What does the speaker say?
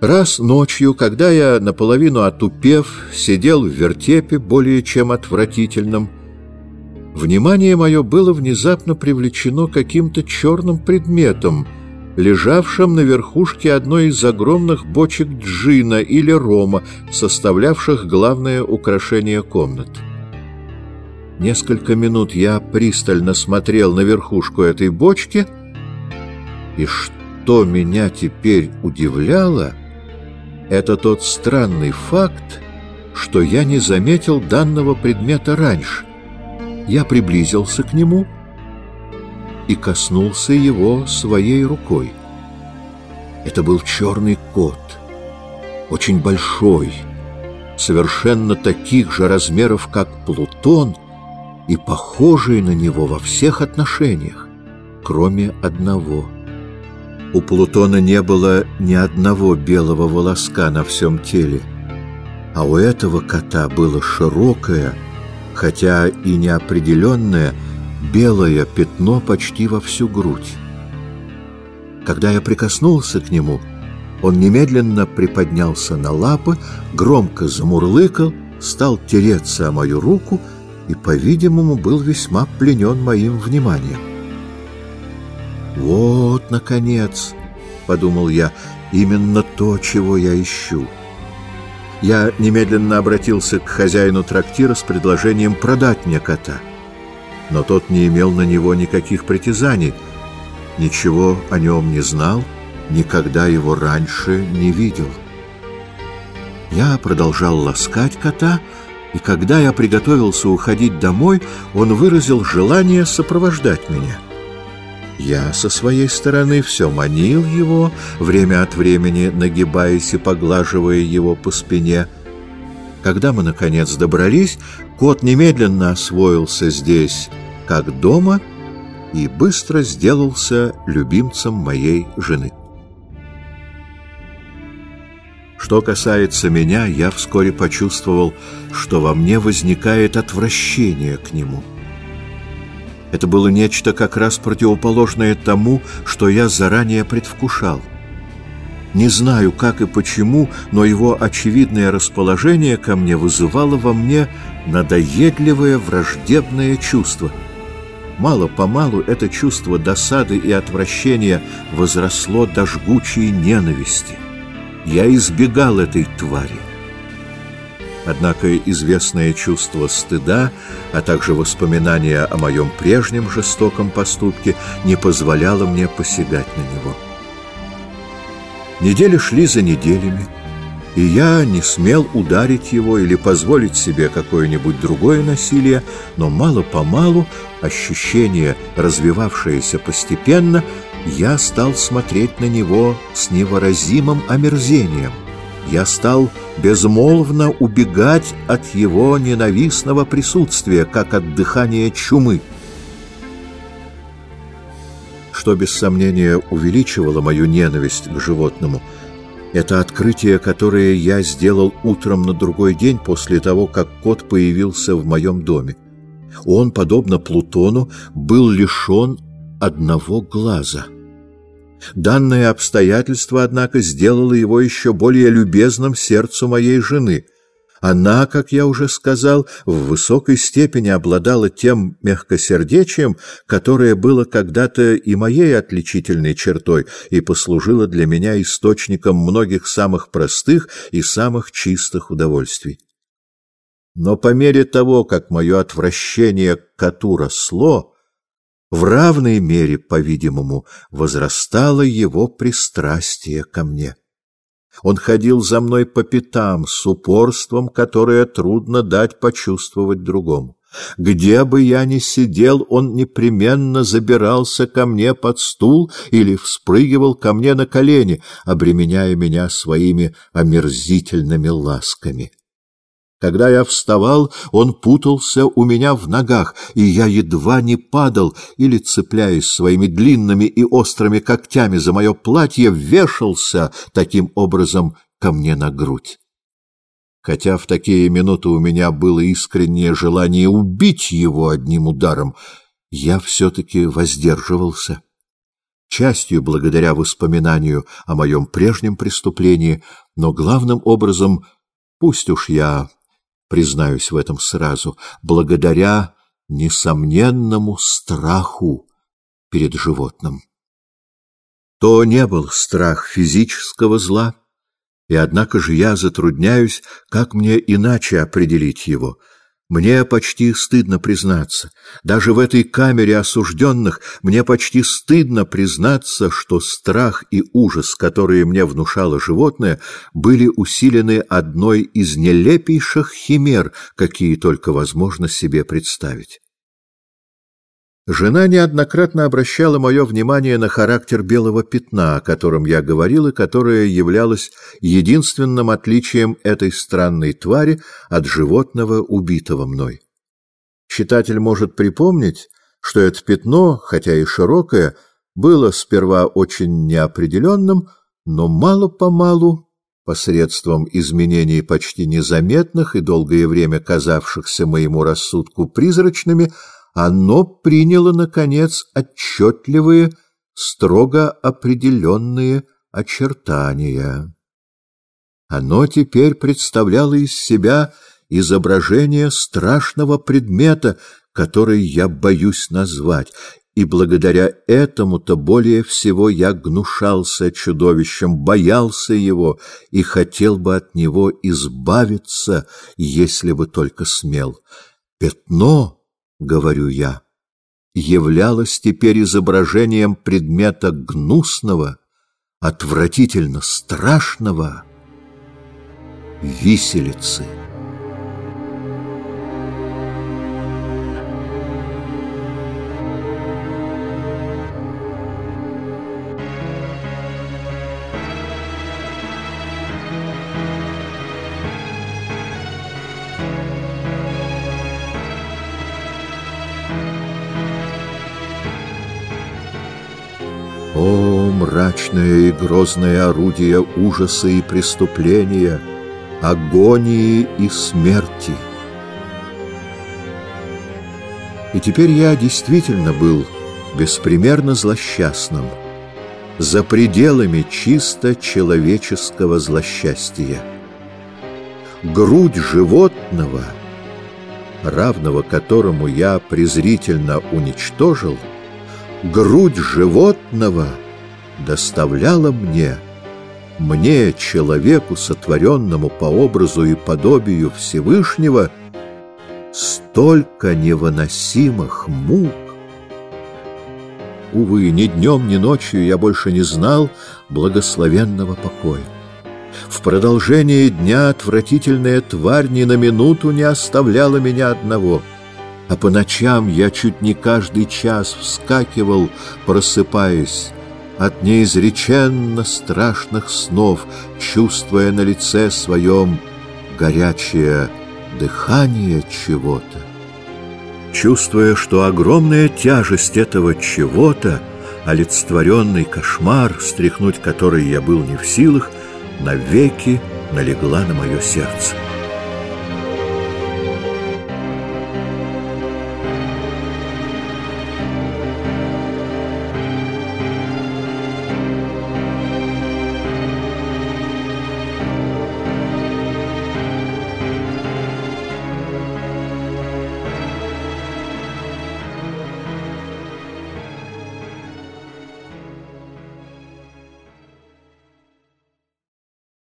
Раз ночью, когда я, наполовину отупев, сидел в вертепе более чем отвратительном, внимание мое было внезапно привлечено каким-то черным предметом, лежавшим на верхушке одной из огромных бочек джина или рома, составлявших главное украшение комнат. Несколько минут я пристально смотрел на верхушку этой бочки, и что меня теперь удивляло — это тот странный факт, что я не заметил данного предмета раньше. Я приблизился к нему и коснулся его своей рукой. Это был черный кот, очень большой, совершенно таких же размеров, как Плутон, и похожий на него во всех отношениях, кроме одного — у Плутона не было ни одного белого волоска на всем теле, а у этого кота было широкое, хотя и неопределенное, белое пятно почти во всю грудь. Когда я прикоснулся к нему, он немедленно приподнялся на лапы, громко замурлыкал, стал тереться о мою руку и, по-видимому, был весьма пленен моим вниманием. «Вот, наконец!» — подумал я. «Именно то, чего я ищу». Я немедленно обратился к хозяину трактира с предложением продать мне кота. Но тот не имел на него никаких притязаний, ничего о нем не знал, никогда его раньше не видел. Я продолжал ласкать кота, и когда я приготовился уходить домой, он выразил желание сопровождать меня. Я со своей стороны все манил его, время от времени нагибаясь и поглаживая его по спине. Когда мы, наконец, добрались, кот немедленно освоился здесь, как дома, и быстро сделался любимцем моей жены. Что касается меня, я вскоре почувствовал, что во мне возникает отвращение к нему — это было нечто как раз противоположное тому, что я заранее предвкушал. Не знаю, как и почему, но его очевидное расположение ко мне вызывало во мне надоедливое враждебное чувство. Мало-помалу это чувство досады и отвращения возросло до жгучей ненависти. Я избегал этой твари. Однако известное чувство стыда, а также воспоминания о моем прежнем жестоком поступке не позволяло мне посягать на него. Недели шли за неделями, и я не смел ударить его или позволить себе какое-нибудь другое насилие, но мало-помалу, ощущение, развивавшееся постепенно, я стал смотреть на него с невыразимым омерзением — я стал безмолвно убегать от его ненавистного присутствия, как от дыхания чумы. Что, без сомнения, увеличивало мою ненависть к животному, это открытие, которое я сделал утром на другой день после того, как кот появился в моем доме. Он, подобно Плутону, был лишен одного глаза — Данное обстоятельство, однако, сделало его еще более любезным сердцу моей жены. Она, как я уже сказал, в высокой степени обладала тем мягкосердечием, которое было когда-то и моей отличительной чертой и послужило для меня источником многих самых простых и самых чистых удовольствий. Но по мере того, как мое отвращение к коту росло, в равной мере, по-видимому, возрастало его пристрастие ко мне. Он ходил за мной по пятам с упорством, которое трудно дать почувствовать другому. Где бы я ни сидел, он непременно забирался ко мне под стул или вспрыгивал ко мне на колени, обременяя меня своими омерзительными ласками. Когда я вставал, он путался у меня в ногах, и я едва не падал, или, цепляясь своими длинными и острыми когтями за мое платье, вешался таким образом ко мне на грудь. Хотя в такие минуты у меня было искреннее желание убить его одним ударом, я все-таки воздерживался. частью благодаря воспоминанию о моем прежнем преступлении, но главным образом, пусть уж я признаюсь в этом сразу, благодаря несомненному страху перед животным. То не был страх физического зла, и однако же я затрудняюсь, как мне иначе определить его — мне почти стыдно признаться, даже в этой камере осужденных мне почти стыдно признаться, что страх и ужас, которые мне внушало животное, были усилены одной из нелепейших химер, какие только возможно себе представить. Жена неоднократно обращала мое внимание на характер белого пятна, о котором я говорил, и которое являлось единственным отличием этой странной твари от животного, убитого мной. Читатель может припомнить, что это пятно, хотя и широкое, было сперва очень неопределенным, но мало-помалу, посредством изменений почти незаметных и долгое время казавшихся моему рассудку призрачными, оно приняло, наконец, отчетливые, строго определенные очертания. Оно теперь представляло из себя изображение страшного предмета, который я боюсь назвать, и благодаря этому-то более всего я гнушался чудовищем, боялся его и хотел бы от него избавиться, если бы только смел. Пятно — говорю я, являлось теперь изображением предмета гнусного, отвратительно страшного — виселицы. Мрачное и грозное орудие ужаса и преступления, агонии и смерти! И теперь я действительно был беспримерно злосчастным, за пределами чисто человеческого злосчастья. Грудь животного, равного которому я презрительно уничтожил — грудь животного доставляла мне, мне, человеку, сотворенному по образу и подобию Всевышнего, столько невыносимых мук. Увы, ни днем, ни ночью я больше не знал благословенного покоя. В продолжение дня отвратительная тварь ни на минуту не оставляла меня одного — а по ночам я чуть не каждый час вскакивал, просыпаясь от неизреченно страшных снов, чувствуя на лице своем горячее дыхание чего-то. Чувствуя, что огромная тяжесть этого чего-то, олицетворенный кошмар, стряхнуть который я был не в силах, навеки налегла на мое сердце.